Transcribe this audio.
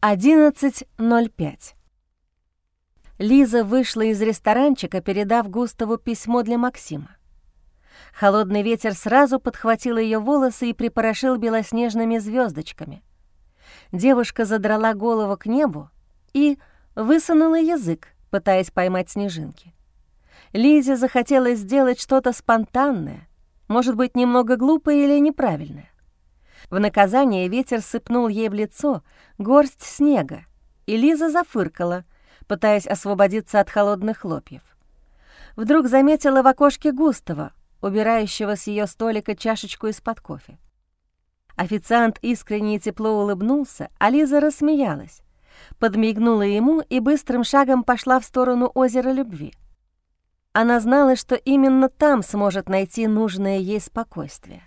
11.05. Лиза вышла из ресторанчика, передав Густаву письмо для Максима. Холодный ветер сразу подхватил ее волосы и припорошил белоснежными звездочками. Девушка задрала голову к небу и высунула язык, пытаясь поймать снежинки. Лизе захотелось сделать что-то спонтанное, может быть, немного глупое или неправильное. В наказание ветер сыпнул ей в лицо горсть снега, и Лиза зафыркала, пытаясь освободиться от холодных хлопьев. Вдруг заметила в окошке Густава, убирающего с ее столика чашечку из-под кофе. Официант искренне и тепло улыбнулся, а Лиза рассмеялась, подмигнула ему и быстрым шагом пошла в сторону озера любви. Она знала, что именно там сможет найти нужное ей спокойствие.